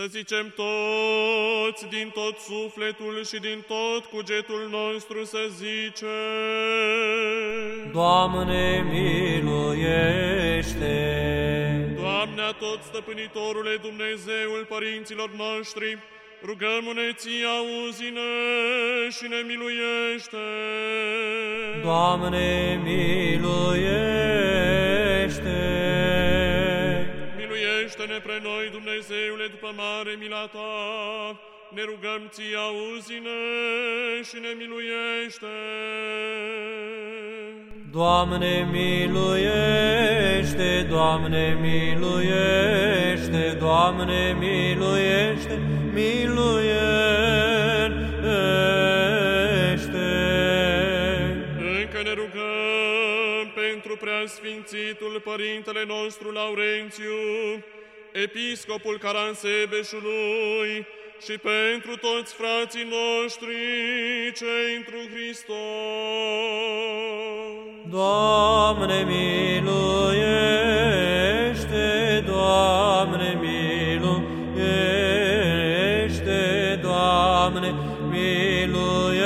Să zicem toți din tot sufletul și din tot cugetul nostru să zicem. Doamne, miluiește! Doamne, a tot stăpânitorule Dumnezeul părinților noștri, rugăm-ne ție, auzi-ne și ne miluiește. Doamne, miluiește! Miluiește-ne pre noi, Dumnezeule, după mare mila ta, ne rugăm ție, auzi-ne și ne miluiește. Doamne, miluiește! Doamne, miluiește! Doamne, miluiește! Miluiește! Încă ne rugăm pentru preasfințitul Părintele nostru Laurențiu, Episcopul Caransebeșului, și pentru toți frații noștri cei întru Hristos. Doamne, miluiește! Doamne, miluiește! Doamne, miluiește!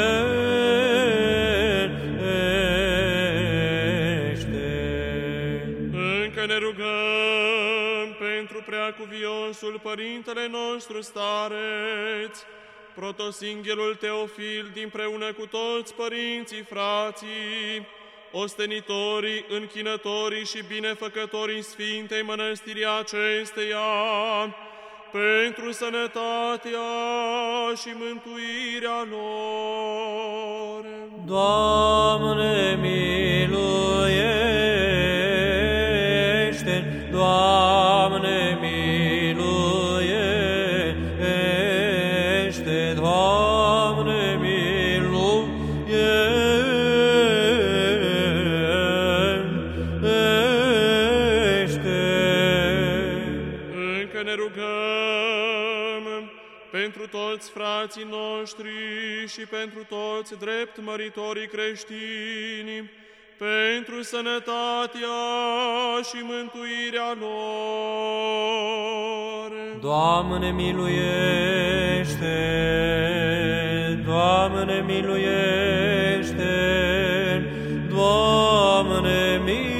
Încă ne rugăm pentru preacuviosul Părintele nostru stareț, protosinghelul Teofil, dinpreună cu toți părinții, frații, ostenitorii, închinătorii și binefăcătorii Sfintei Mănăstirii acesteia, pentru sănătatea și mântuirea lor. Doamne, miluiește! Miluiește! Încă ne rugăm pentru toți frații noștri și pentru toți drept măritorii creștini, pentru sănătatea și mântuirea lor. Doamne, miluiește! Doamne, miluiește! Doamne, miluiește!